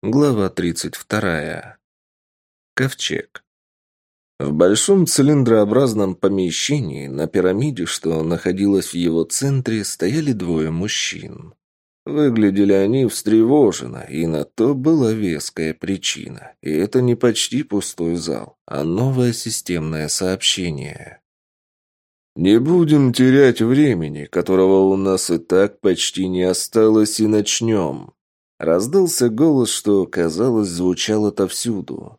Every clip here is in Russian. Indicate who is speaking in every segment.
Speaker 1: Глава 32. Ковчег. В большом цилиндрообразном помещении на пирамиде, что находилось в его центре, стояли двое мужчин. Выглядели они встревоженно, и на то была веская причина. И это не почти пустой зал, а новое системное сообщение. «Не будем терять времени, которого у нас и так почти не осталось, и начнем», Раздался голос, что, казалось, звучал отовсюду.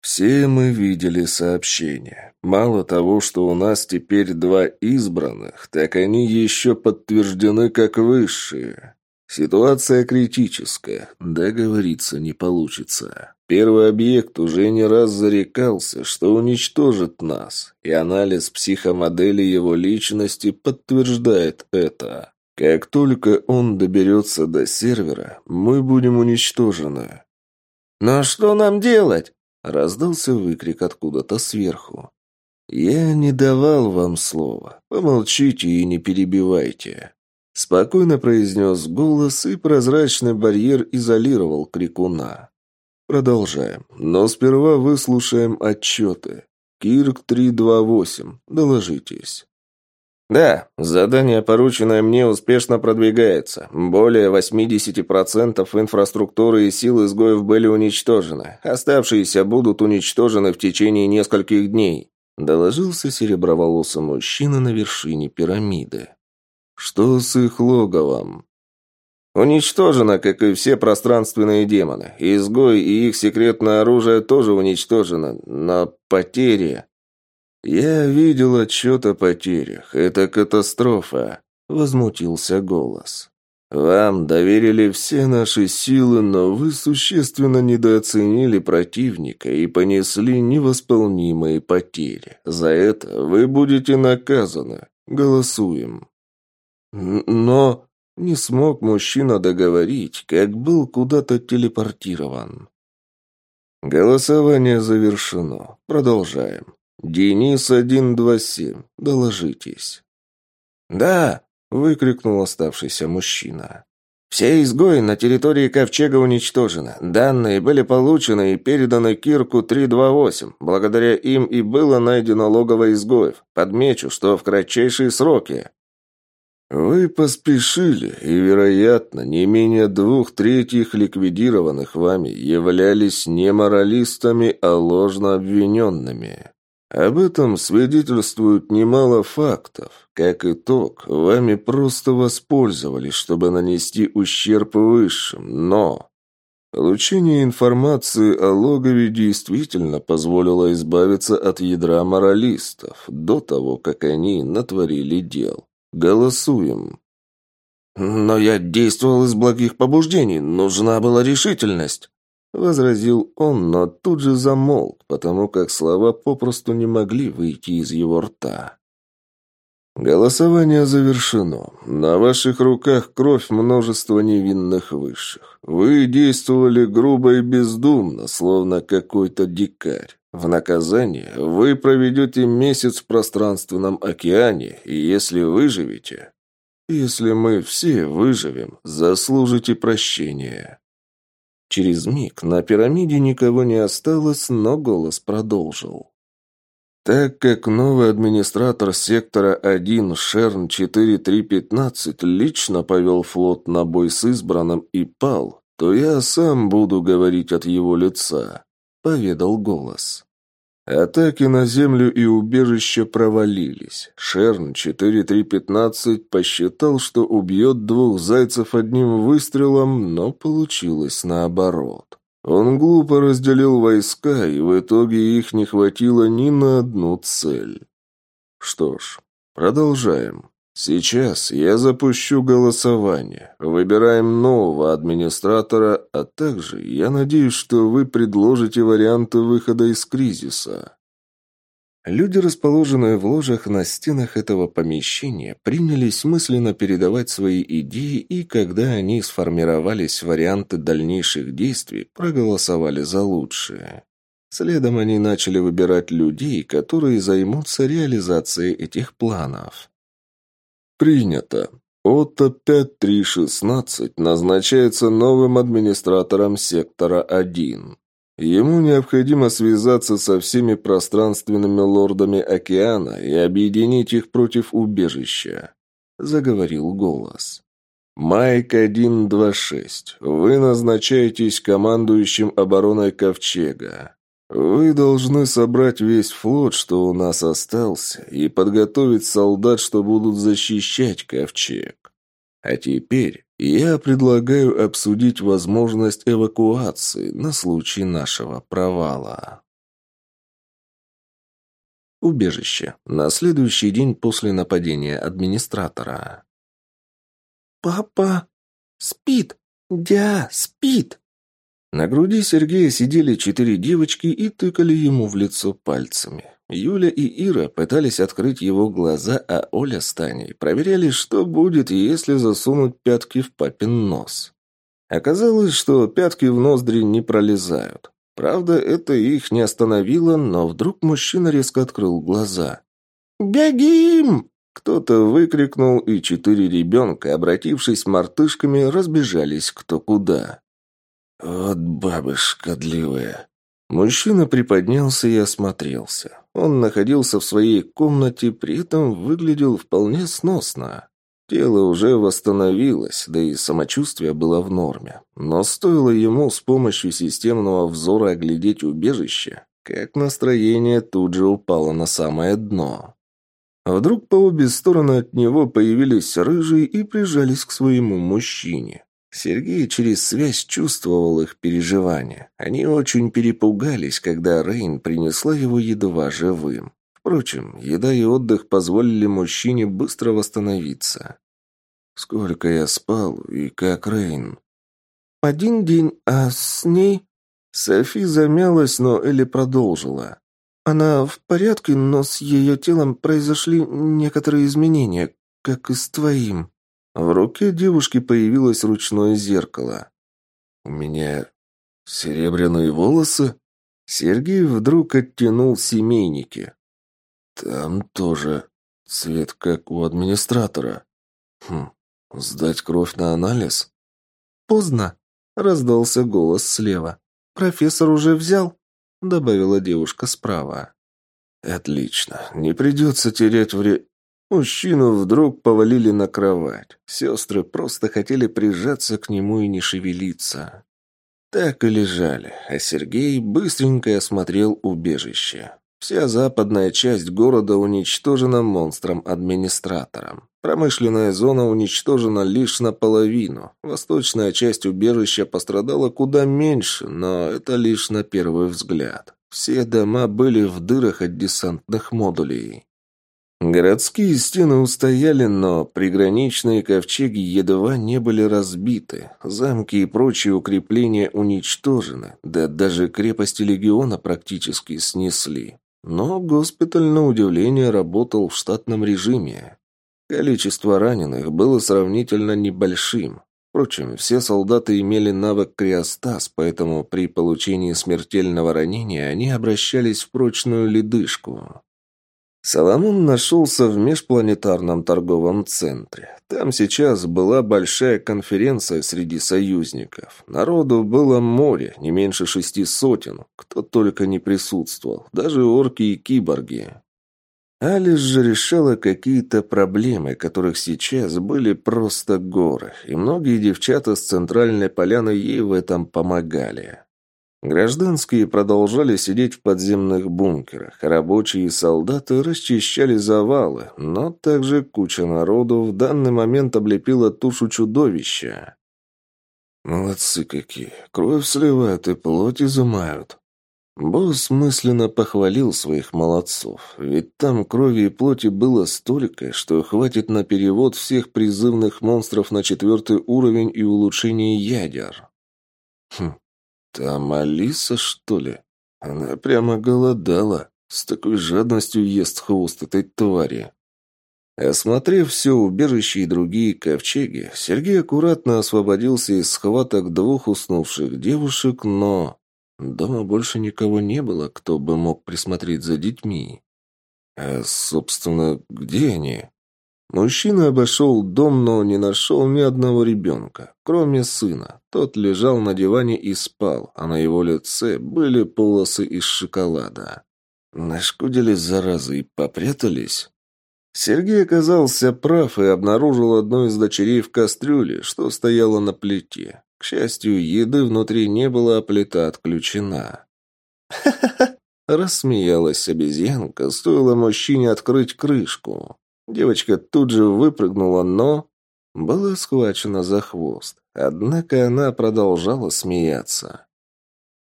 Speaker 1: Все мы видели сообщения. Мало того, что у нас теперь два избранных, так они еще подтверждены как высшие. Ситуация критическая, договориться не получится. Первый объект уже не раз зарекался, что уничтожит нас, и анализ психомодели его личности подтверждает это. Как только он доберется до сервера, мы будем уничтожены.
Speaker 2: «Но что нам делать?»
Speaker 1: — раздался выкрик откуда-то сверху. «Я не давал вам слова. Помолчите и не перебивайте». Спокойно произнес голос, и прозрачный барьер изолировал крикуна. Продолжаем. Но сперва выслушаем отчеты. Кирк 328. Доложитесь.
Speaker 2: Да, задание, порученное мне, успешно продвигается. Более 80% инфраструктуры и сил изгоев были уничтожены. Оставшиеся будут уничтожены в течение нескольких дней. Доложился сереброволосый мужчина на вершине пирамиды.
Speaker 1: Что с их логовом?
Speaker 2: Уничтожено, как и все пространственные демоны. Изгой и их секретное оружие тоже уничтожено. Но потери...
Speaker 1: «Я видел отчет о потерях. Это катастрофа», — возмутился голос. «Вам доверили все наши силы, но вы существенно недооценили противника и понесли невосполнимые потери. За это вы будете наказаны. Голосуем». Но не смог мужчина договорить, как был куда-то телепортирован. Голосование завершено. Продолжаем. «Денис 127, доложитесь».
Speaker 2: «Да!» — выкрикнул оставшийся мужчина. «Все изгои на территории Ковчега уничтожены. Данные были получены и переданы Кирку 328. Благодаря им и было найдено логово изгоев. Подмечу, что в кратчайшие сроки».
Speaker 1: «Вы поспешили, и, вероятно, не менее двух третьих ликвидированных вами являлись не моралистами, а ложно обвиненными. Об этом свидетельствует немало фактов. Как итог, вами просто воспользовались, чтобы нанести ущерб высшим, но... Получение информации о логове действительно позволило избавиться от ядра моралистов до того, как они натворили дел. Голосуем.
Speaker 2: «Но я действовал из благих побуждений. Нужна была решительность».
Speaker 1: Возразил он, но тут же замолк, потому как слова попросту не могли выйти из его рта. «Голосование завершено. На ваших руках кровь множества невинных высших. Вы действовали грубо и бездумно, словно какой-то дикарь. В наказание вы проведете месяц в пространственном океане, и если выживете... Если мы все выживем, заслужите прощения». Через миг на пирамиде никого не осталось, но голос продолжил. Так как новый администратор сектора 1 Шерн 4315 лично повел флот на бой с избранным и пал, то я сам буду говорить от его лица, поведал голос. Атаки на землю и убежище провалились. Шерн 4315 посчитал, что убьет двух зайцев одним выстрелом, но получилось наоборот. Он глупо разделил войска, и в итоге их не хватило ни на одну цель. Что ж, продолжаем. Сейчас я запущу голосование. Выбираем нового администратора, а также я надеюсь, что вы предложите варианты выхода из кризиса. Люди, расположенные в ложах на стенах этого помещения, принялись мысленно передавать свои идеи, и когда они сформировались варианты дальнейших действий, проголосовали за лучшие. Следом они начали выбирать людей, которые займутся реализацией этих планов. «Принято. Отто 5316 назначается новым администратором сектора 1. Ему необходимо связаться со всеми пространственными лордами океана и объединить их против убежища», — заговорил голос. «Майк 126, вы назначаетесь командующим обороной Ковчега. Вы должны собрать весь флот, что у нас остался, и подготовить солдат, что будут защищать Ковчег. А теперь я предлагаю обсудить возможность эвакуации на случай нашего провала. Убежище. На следующий день после нападения администратора.
Speaker 3: «Папа спит! Дя спит!»
Speaker 1: На груди Сергея сидели четыре девочки и тыкали ему в лицо пальцами. Юля и Ира пытались открыть его глаза, а Оля с Таней проверяли, что будет, если засунуть пятки в папин нос. Оказалось, что пятки в ноздри не пролезают. Правда, это их не остановило, но вдруг мужчина резко открыл глаза.
Speaker 3: «Бегим!»
Speaker 1: Кто-то выкрикнул, и четыре ребенка, обратившись мартышками, разбежались кто куда. «Вот бабы шкодливые!» Мужчина приподнялся и осмотрелся. Он находился в своей комнате, при этом выглядел вполне сносно. Тело уже восстановилось, да и самочувствие было в норме. Но стоило ему с помощью системного взора оглядеть убежище, как настроение тут же упало на самое дно. Вдруг по обе стороны от него появились рыжие и прижались к своему мужчине. Сергей через связь чувствовал их переживания. Они очень перепугались, когда Рейн принесла его едва живым. Впрочем, еда и отдых позволили мужчине быстро восстановиться. «Сколько я спал и как Рейн?»
Speaker 3: «Один день, а с ней...»
Speaker 1: Софи замялась, но Элли продолжила.
Speaker 3: «Она в порядке, но с ее телом произошли некоторые изменения, как и с твоим».
Speaker 1: В руке девушки появилось ручное зеркало. «У меня серебряные волосы?» Сергей вдруг оттянул семейники. «Там тоже цвет, как у администратора. Хм, сдать кровь на анализ?»
Speaker 3: «Поздно», — раздался голос слева. «Профессор уже взял?» — добавила девушка справа.
Speaker 1: «Отлично. Не придется терять время...» Мужчину вдруг повалили на кровать. Сестры просто хотели прижаться к нему и не шевелиться. Так и лежали, а Сергей быстренько осмотрел убежище. Вся западная часть города уничтожена монстром-администратором. Промышленная зона уничтожена лишь наполовину. Восточная часть убежища пострадала куда меньше, но это лишь на первый взгляд. Все дома были в дырах от десантных модулей. Городские стены устояли, но приграничные ковчеги едва не были разбиты. Замки и прочие укрепления уничтожены, да даже крепости легиона практически снесли. Но госпиталь, на удивление, работал в штатном режиме. Количество раненых было сравнительно небольшим. Впрочем, все солдаты имели навык криостаз, поэтому при получении смертельного ранения они обращались в прочную ледышку. Соломон нашелся в межпланетарном торговом центре. Там сейчас была большая конференция среди союзников. Народу было море, не меньше шести сотен. Кто только не присутствовал, даже орки и киборги. Алис же решала какие-то проблемы, которых сейчас были просто горы, и многие девчата с центральной поляны ей в этом помогали. Гражданские продолжали сидеть в подземных бункерах, рабочие и солдаты расчищали завалы, но также куча народу в данный момент облепила тушу чудовища. «Молодцы какие! Кровь сливают и плоть изымают!» Босс мысленно похвалил своих молодцов, ведь там крови и плоти было столько, что хватит на перевод всех призывных монстров на четвертый уровень и улучшение ядер. Хм, там Алиса, что ли? Она прямо голодала. С такой жадностью ест хвост этой твари. Осмотрев все убежище и другие ковчеги, Сергей аккуратно освободился из схваток двух уснувших девушек, но... Дома больше никого не было, кто бы мог присмотреть за детьми. А, собственно, где они? Мужчина обошел дом, но не нашел ни одного ребенка, кроме сына. Тот лежал на диване и спал, а на его лице были полосы из шоколада. Нашкодили заразы и попрятались? Сергей оказался прав и обнаружил одну из дочерей в кастрюле, что стояла на плите. К счастью, еды внутри не было, а плита отключена. «Ха-ха-ха!» – рассмеялась обезьянка, стоило мужчине открыть крышку. Девочка тут же выпрыгнула, но... Была схвачена за хвост. Однако она продолжала смеяться.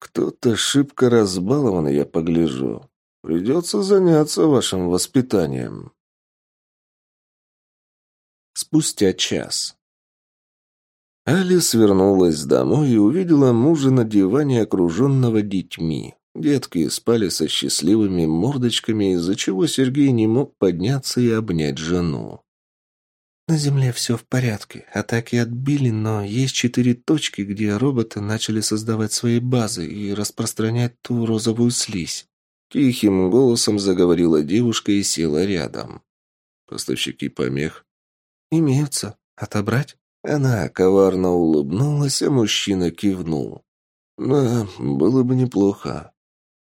Speaker 1: «Кто-то шибко разбалован, я погляжу. Придется заняться вашим воспитанием». Спустя час. Алис вернулась домой и увидела мужа на диване, окруженного детьми. Детки спали со счастливыми мордочками, из-за чего Сергей не мог подняться и обнять жену.
Speaker 3: «На Земле все в порядке. Атаки отбили, но есть четыре точки, где роботы начали создавать свои базы и распространять ту розовую слизь».
Speaker 1: Тихим голосом заговорила девушка и села рядом. «Поставщики помех?»
Speaker 3: «Имеются. Отобрать?»
Speaker 1: Она коварно улыбнулась, а мужчина кивнул. «Да, было бы неплохо».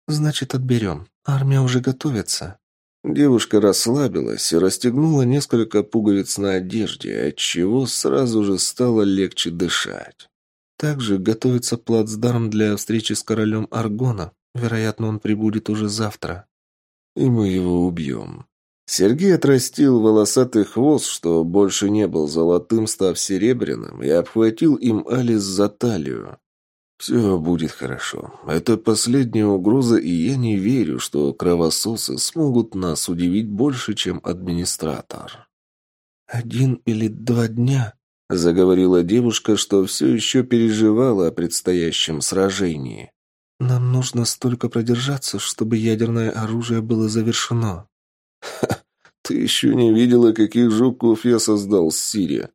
Speaker 3: «Значит, отберем. Армия уже готовится».
Speaker 1: Девушка расслабилась и расстегнула несколько пуговиц на одежде, отчего сразу же стало легче дышать.
Speaker 3: Также готовится плацдарм для встречи с королем Аргона. Вероятно, он прибудет уже завтра.
Speaker 1: И мы его убьем. Сергей отрастил волосатый хвост, что больше не был золотым, став серебряным, и обхватил им Алис за талию. «Все будет хорошо. Это последняя угроза, и я не верю, что кровососы смогут нас удивить больше, чем администратор».
Speaker 3: «Один или два дня», —
Speaker 1: заговорила девушка, что все еще переживала о предстоящем сражении.
Speaker 3: «Нам нужно столько продержаться, чтобы ядерное оружие было завершено».
Speaker 1: «Ха, ты еще не видела, каких жуков я создал с Сирия.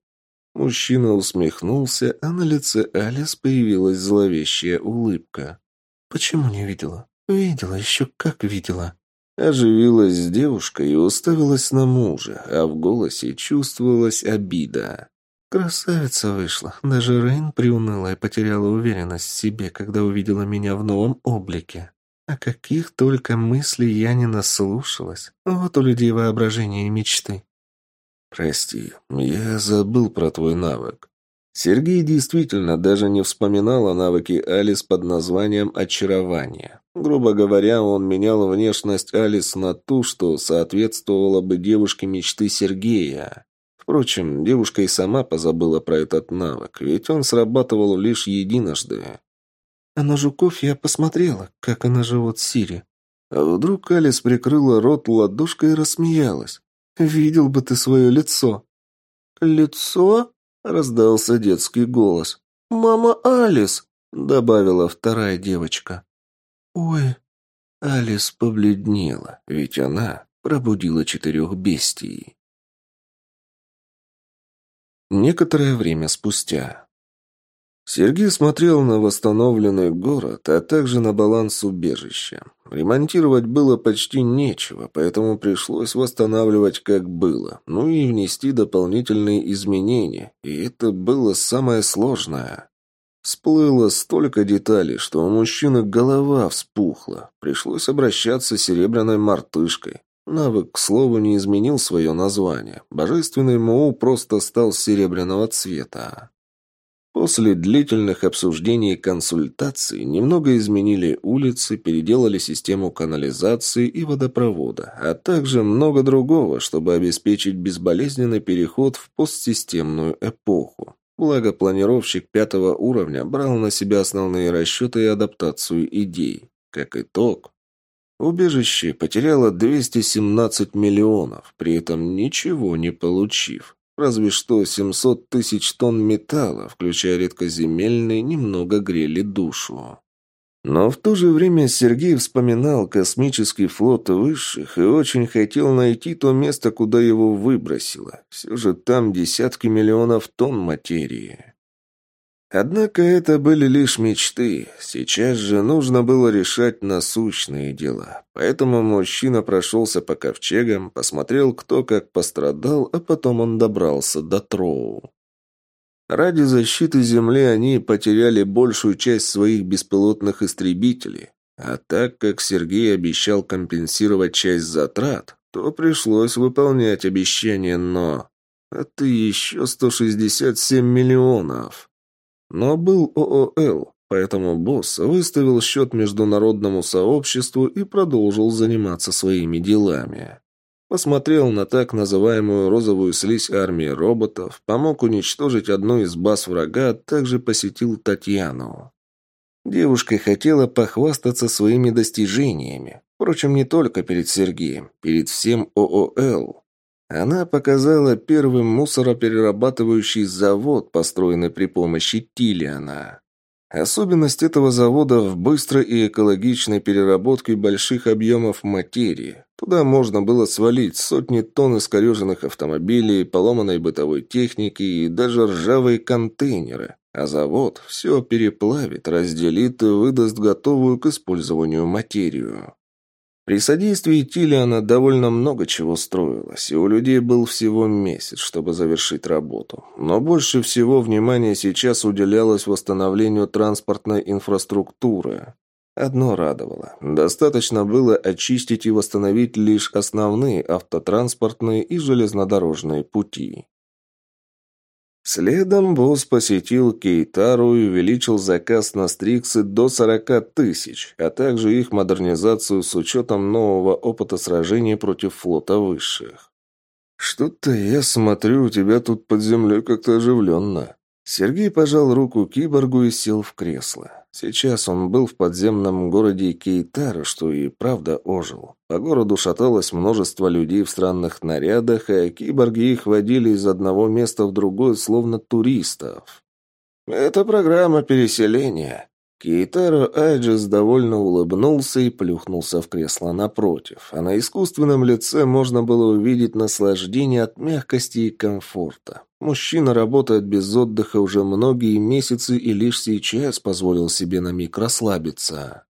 Speaker 1: Мужчина усмехнулся, а на лице Алис появилась зловещая улыбка.
Speaker 3: «Почему не видела?» «Видела, еще как видела».
Speaker 1: Оживилась девушка и уставилась на мужа, а в голосе чувствовалась обида.
Speaker 3: Красавица вышла. Даже Рейн приуныла и потеряла уверенность в себе, когда увидела меня в новом облике. А каких только мыслей я не наслушалась. Вот у людей воображение и мечты.
Speaker 1: «Прости, я забыл про твой навык». Сергей действительно даже не вспоминал о навыке Алис под названием «Очарование». Грубо говоря, он менял внешность Алис на ту, что соответствовало бы девушке мечты Сергея. Впрочем, девушка и сама позабыла про этот навык, ведь он срабатывал лишь единожды.
Speaker 3: А на жуков я посмотрела, как она живут в Сири.
Speaker 1: А вдруг Алис прикрыла рот ладошкой и рассмеялась.
Speaker 3: Видел бы ты свое лицо».
Speaker 1: «Лицо?» — раздался детский голос. «Мама Алис!» — добавила вторая девочка.
Speaker 3: «Ой!»
Speaker 1: Алис побледнела, ведь она пробудила четырех бестий. Некоторое время спустя. Сергей смотрел на восстановленный город, а также на баланс убежища. Ремонтировать было почти нечего, поэтому пришлось восстанавливать как было, ну и внести дополнительные изменения, и это было самое сложное. Всплыло столько деталей, что у мужчины голова вспухла. Пришлось обращаться с серебряной мартышкой. Навык, к слову, не изменил свое название. Божественный Моу просто стал серебряного цвета. После длительных обсуждений и консультаций немного изменили улицы, переделали систему канализации и водопровода, а также много другого, чтобы обеспечить безболезненный переход в постсистемную эпоху. Благо, планировщик пятого уровня брал на себя основные расчеты и адаптацию идей. Как итог, убежище потеряло 217 миллионов, при этом ничего не получив. Разве что 700 тысяч тонн металла, включая редкоземельные, немного грели душу. Но в то же время Сергей вспоминал космический флот высших и очень хотел найти то место, куда его выбросило. Все же там десятки миллионов тонн материи. Однако это были лишь мечты. Сейчас же нужно было решать насущные дела. Поэтому мужчина прошелся по ковчегам, посмотрел, кто как пострадал, а потом он добрался до Троу. Ради защиты Земли они потеряли большую часть своих беспилотных истребителей. А так как Сергей обещал компенсировать часть затрат, то пришлось выполнять обещание, но... Это еще 167 миллионов. Но был ООЛ, поэтому босс выставил счет международному сообществу и продолжил заниматься своими делами. Посмотрел на так называемую розовую слизь армии роботов, помог уничтожить одну из баз врага, а также посетил Татьяну. Девушка хотела похвастаться своими достижениями. Впрочем, не только перед Сергеем, перед всем ООЛ. Она показала первый мусороперерабатывающий завод, построенный при помощи Тилиана. Особенность этого завода в быстрой и экологичной переработке больших объемов материи. Туда можно было свалить сотни тонн искореженных автомобилей, поломанной бытовой техники и даже ржавые контейнеры. А завод все переплавит, разделит и выдаст готовую к использованию материю. При содействии Тилиана довольно много чего строилось, и у людей был всего месяц, чтобы завершить работу. Но больше всего внимания сейчас уделялось восстановлению транспортной инфраструктуры. Одно радовало. Достаточно было очистить и восстановить лишь основные автотранспортные и железнодорожные пути. Следом босс посетил Кейтару и увеличил заказ на стриксы до 40 тысяч, а также их модернизацию с учетом нового опыта сражений против флота высших. «Что-то я смотрю, у тебя тут под землей как-то оживленно». Сергей пожал руку киборгу и сел в кресло. Сейчас он был в подземном городе Кейтара, что и правда ожил. По городу шаталось множество людей в странных нарядах, а киборги их водили из одного места в другое, словно туристов. «Это программа переселения», Кейтаро Айджис довольно улыбнулся и плюхнулся в кресло напротив, а на искусственном лице можно было увидеть наслаждение от мягкости и комфорта. Мужчина работает без отдыха уже многие месяцы и лишь сейчас позволил себе на миг расслабиться.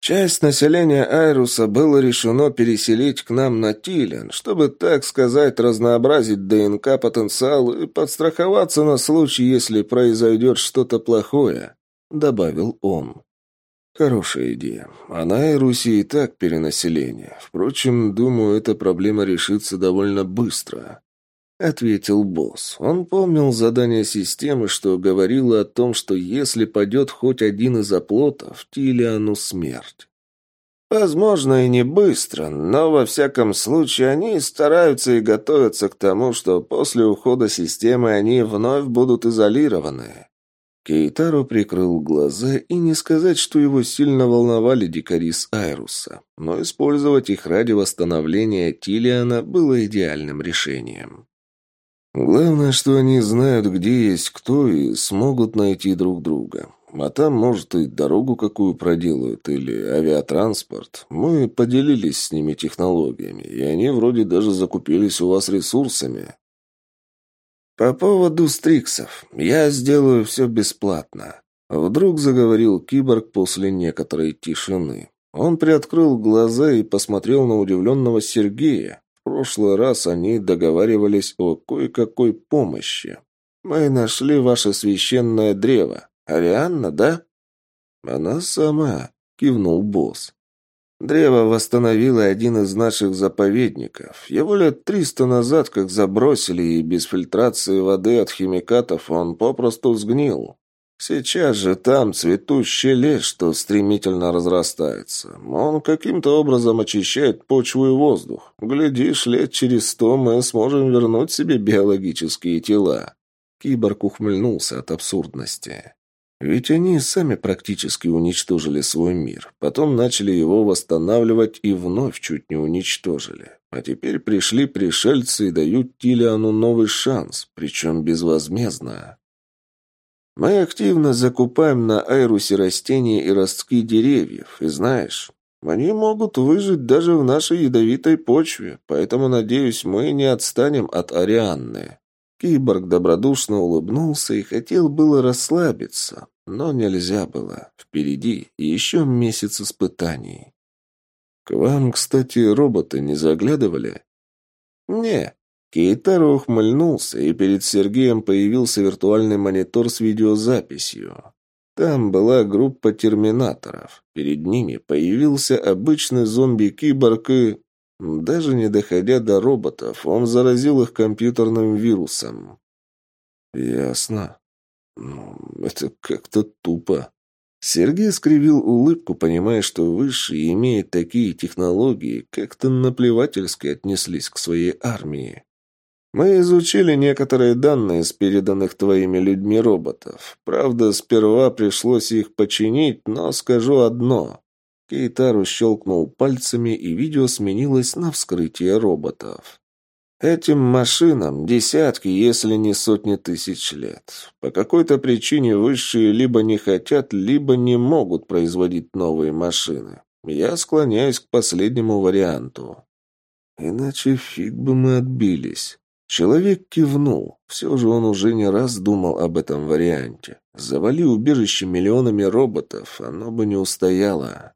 Speaker 1: Часть населения Айруса было решено переселить к нам на Тилен, чтобы, так сказать, разнообразить ДНК-потенциал и подстраховаться на случай, если произойдет что-то плохое добавил он. Хорошая идея. А на Айрусе и так перенаселение. Впрочем, думаю, эта проблема решится довольно быстро. Ответил босс. Он помнил задание системы, что говорило о том, что если падет хоть один из оплотов, Тилиану смерть. Возможно, и не быстро, но во всяком случае они стараются и готовятся к тому, что после ухода системы они вновь будут изолированы. Кейтаро прикрыл глаза, и не сказать, что его сильно волновали дикари с Айруса, но использовать их ради восстановления Тилиана было идеальным решением. Главное, что они знают, где есть кто, и смогут найти друг друга. А там, может, и дорогу какую проделают, или авиатранспорт. Мы поделились с ними технологиями, и они вроде даже закупились у вас ресурсами. «По поводу стриксов. Я сделаю все бесплатно». Вдруг заговорил киборг после некоторой тишины. Он приоткрыл глаза и посмотрел на удивленного Сергея. Прошлый раз они договаривались о кое-какой помощи. «Мы нашли ваше священное древо. Арианна, да?» «Она сама», — кивнул босс. Древо восстановило один из наших заповедников. Его лет триста назад как забросили, и без фильтрации воды от химикатов он попросту сгнил. Сейчас же там цветущий лес, что стремительно разрастается. Он каким-то образом очищает почву и воздух. Глядишь, лет через сто мы сможем вернуть себе биологические тела. Киборг ухмыльнулся от абсурдности. Ведь они сами практически уничтожили свой мир. Потом начали его восстанавливать и вновь чуть не уничтожили. А теперь пришли пришельцы и дают Тилиану новый шанс, причем безвозмездно. Мы активно закупаем на Айрусе растения и ростки деревьев, и знаешь, они могут выжить даже в нашей ядовитой почве, поэтому, надеюсь, мы не отстанем от Арианны. Киборг добродушно улыбнулся и хотел было расслабиться, но нельзя было. Впереди еще месяц испытаний. «К вам, кстати, роботы не заглядывали?» «Не». Кейтаро ухмыльнулся, и перед Сергеем появился виртуальный монитор с видеозаписью. Там была группа терминаторов. Перед ними появился обычный зомби-киборг и... Даже не доходя до роботов, он заразил их компьютерным вирусом. «Ясно. Ну, это как-то тупо». Сергей скривил улыбку, понимая, что Высшие, имея такие технологии, как-то наплевательски отнеслись к своей армии. Мы изучили некоторые данные с переданных твоими людьми роботов. Правда, сперва пришлось их починить, но скажу одно. Кейтару щелкнул пальцами, и видео сменилось на вскрытие роботов. Этим машинам десятки, если не сотни тысяч лет. По какой-то причине высшие либо не хотят, либо не могут производить новые машины. Я склоняюсь к последнему варианту. Иначе фиг бы мы отбились. Человек кивнул. Все же он уже не раз думал об этом варианте. Завали убежище миллионами роботов, оно бы не устояло.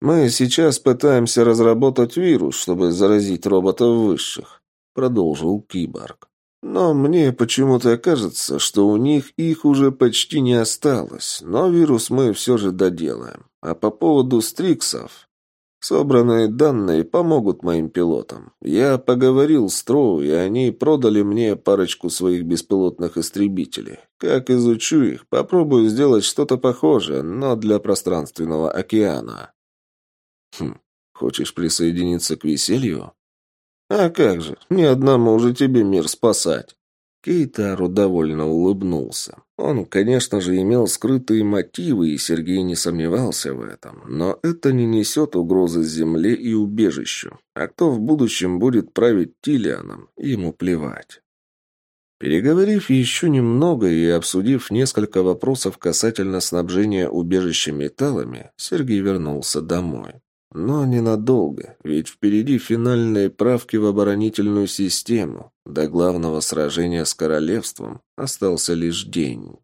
Speaker 1: «Мы сейчас пытаемся разработать вирус, чтобы заразить роботов высших», — продолжил киборг. «Но мне почему-то кажется, что у них их уже почти не осталось, но вирус мы все же доделаем. А по поводу стриксов...» Собранные данные помогут моим пилотам. Я поговорил с Троу, и они продали мне парочку своих беспилотных истребителей. Как изучу их, попробую сделать что-то похожее, но для пространственного океана. Хм, хочешь присоединиться к веселью? А как же, не одному уже тебе мир спасать. Кейтару довольно улыбнулся. Он, конечно же, имел скрытые мотивы, и Сергей не сомневался в этом. Но это не несет угрозы земле и убежищу. А кто в будущем будет править Тилианом, ему плевать. Переговорив еще немного и обсудив несколько вопросов касательно снабжения убежища металлами, Сергей вернулся домой. Но ненадолго, ведь впереди финальные правки в оборонительную систему. До главного сражения с королевством остался лишь день.